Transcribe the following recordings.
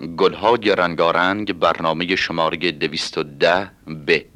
گلهای رنگارنگ برنامه شماره 210 ب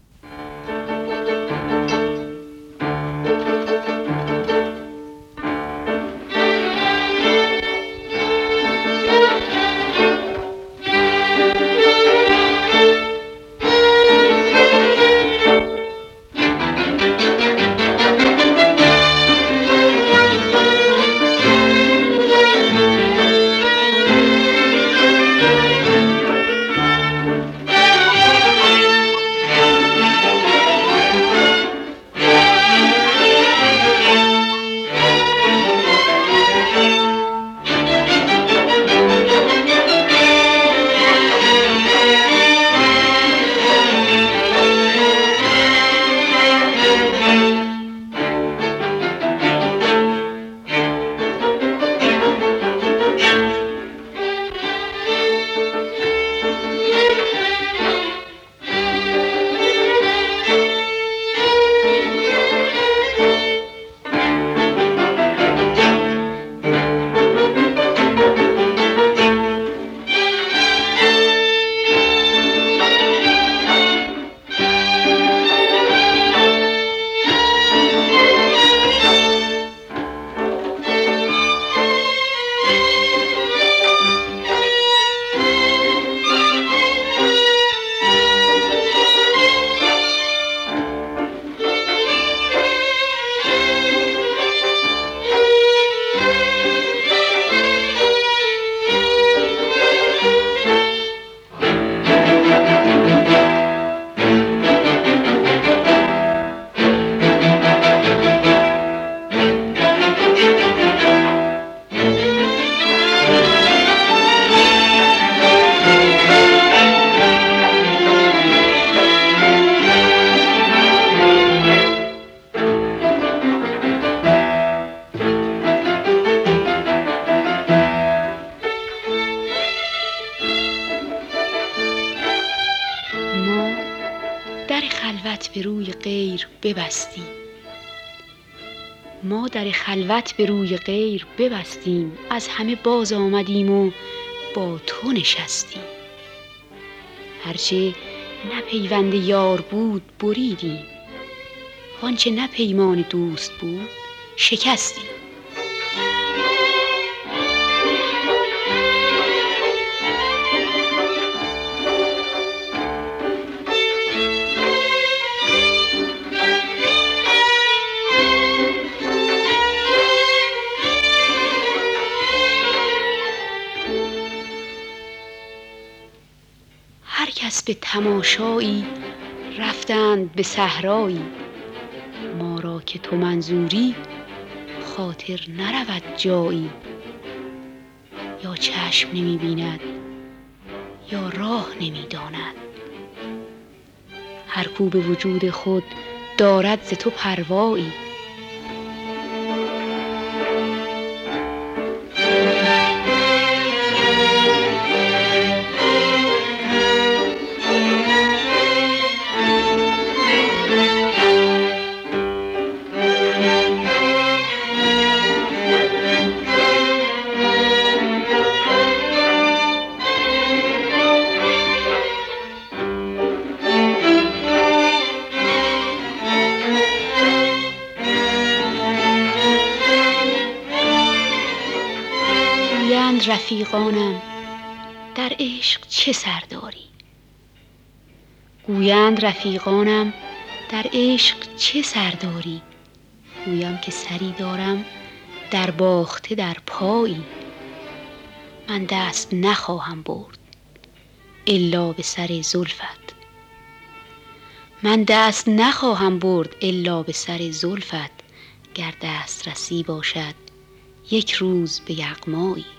ببستیم ما در خلوت به روی غیر ببستیم از همه باز آمدیم و با تو نشستیم. هرچه نه پیوند یار بود بریدیم. آنچه نه پیمان دوست بود شکستیم. به تماشایی رفتند به صحرایی. ما را که تو منظوری خاطر نرود جایی. یا چشم نمی بیند یا راه نمی داند هر کو به وجود خود دارد ز تو پروایی. رفیقانم در عشق چه سر داری گویند رفیقانم در عشق چه سر داری گویم که سری دارم در باخته در پایی. من دست نخواهم برد الا به سر زلفت. من دست نخواهم برد الا به سر زلفت. گر دست رسی باشد یک روز به یغمایی.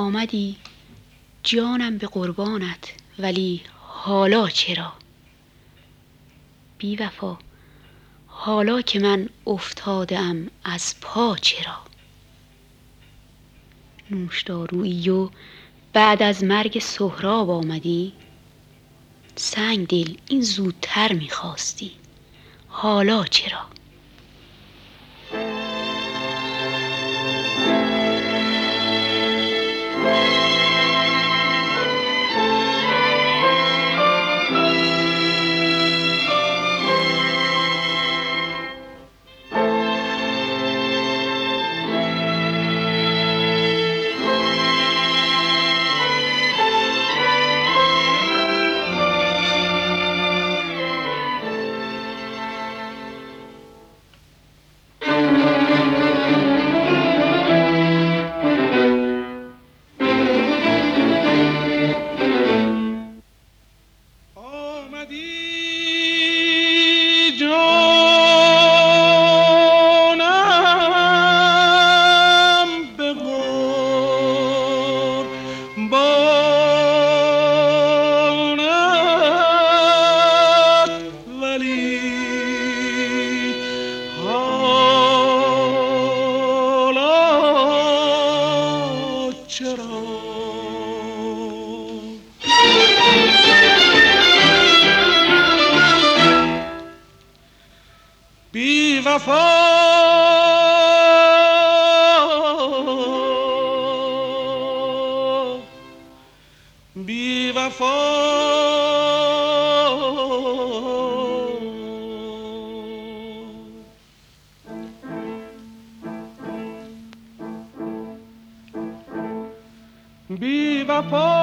آمدی؟ جانم به قربانت ولی حالا چرا؟ بی وفا حالا که من افتادم از پا چرا؟ نوشدارویی و بعد از مرگ سهراب آمدی؟ سنگ دل این زودتر می‌خواستی حالا چرا؟ بی وفا چرا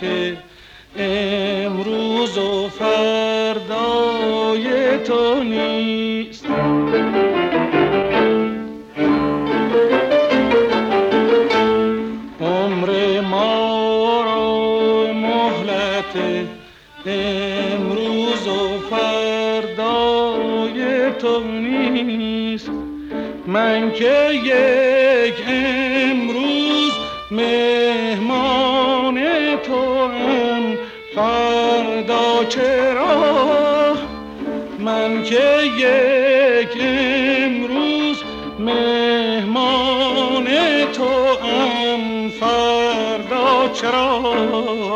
که امروز و فردای تو نیست. عمر ما را مهلت امروز و فردای تو نیست. من که یک امروز می یک امروز مهمان تو هم فردا چرا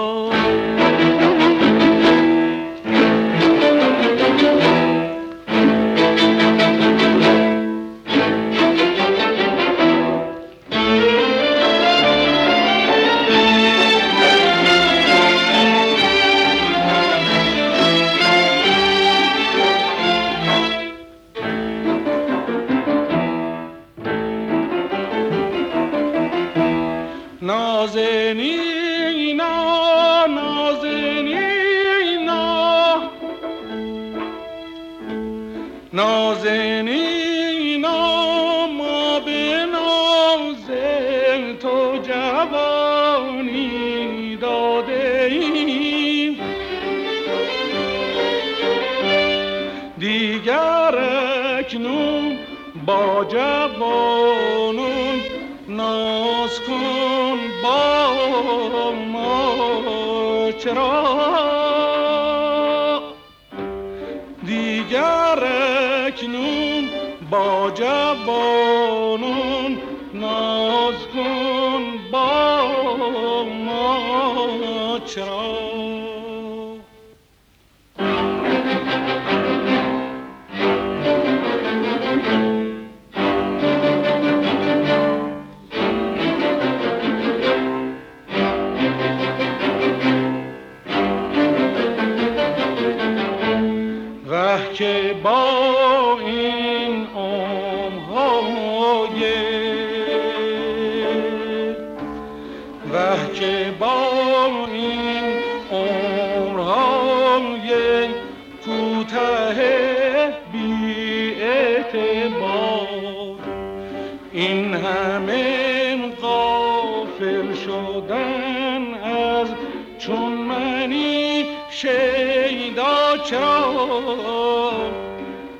اکنون با جوانون ناز کن با ما چرا؟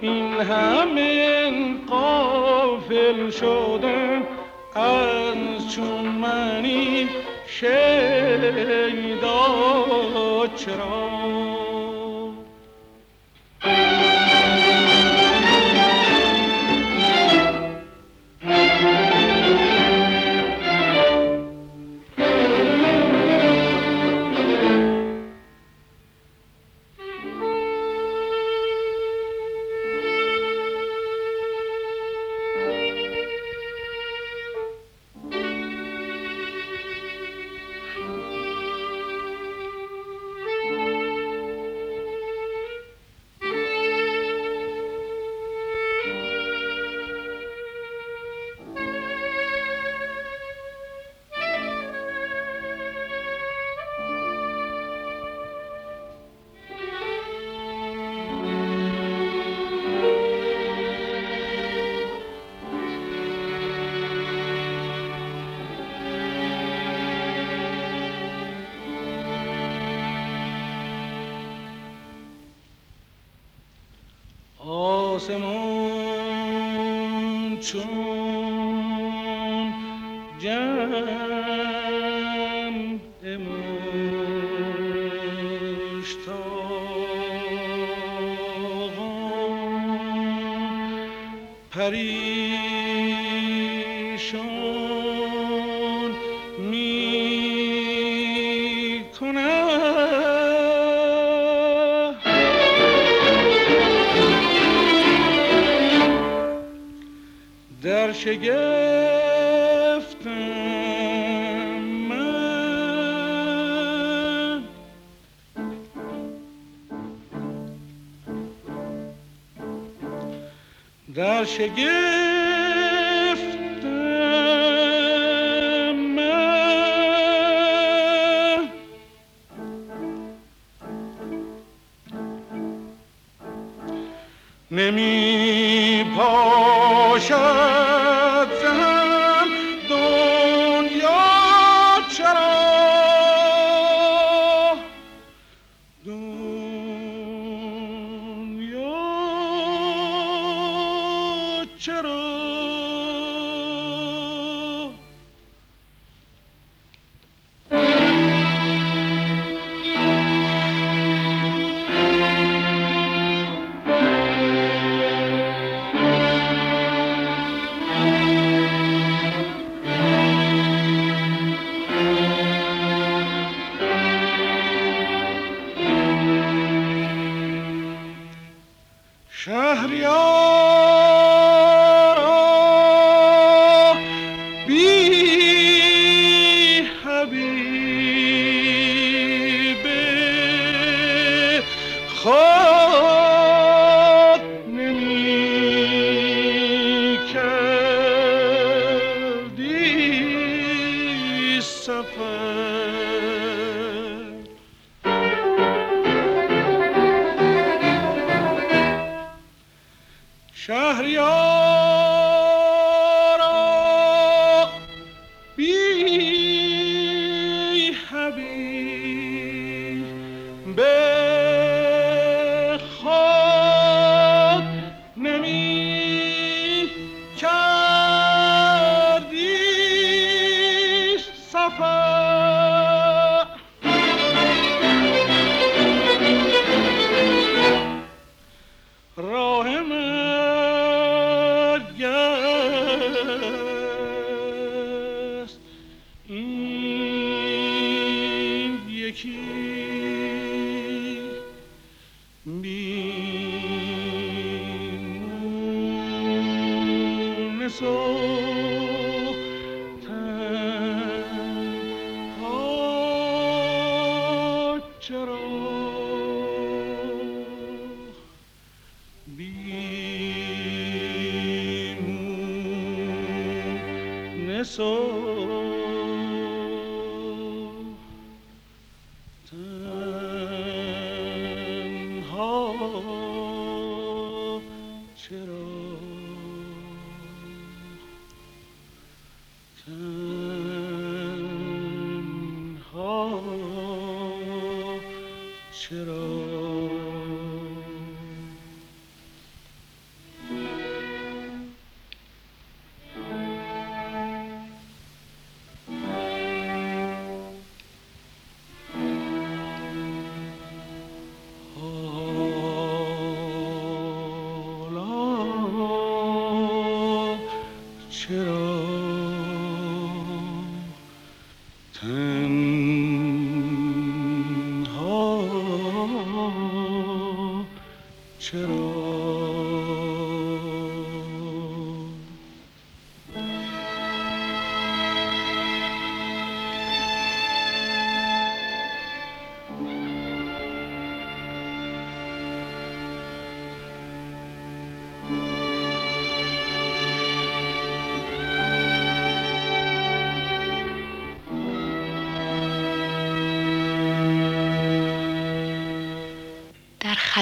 این همه قافل شدن از چون منی شیدا چرا؟ در شگفتم من. در شگفتم من. نمی پاشد Baby.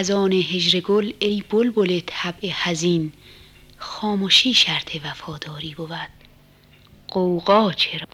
خزان هجر گل ای بلبل طبع حزین خاموشی شرط وفاداری بود. قوقا چرا؟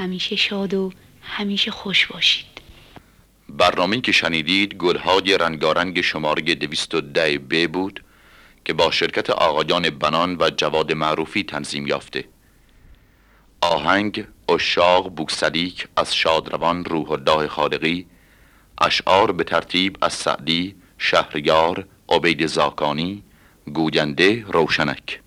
همیشه شاد و همیشه خوش باشید. برنامه که شنیدید گلهای رنگارنگ شماره 210 ب بود که با شرکت آقایان بنان و جواد معروفی تنظیم یافته. آهنگ اشاق بوکسلیک از شادروان روح الله خالقی اشعار به ترتیب از سعدی شهریار عبید زاکانی گوینده روشنک.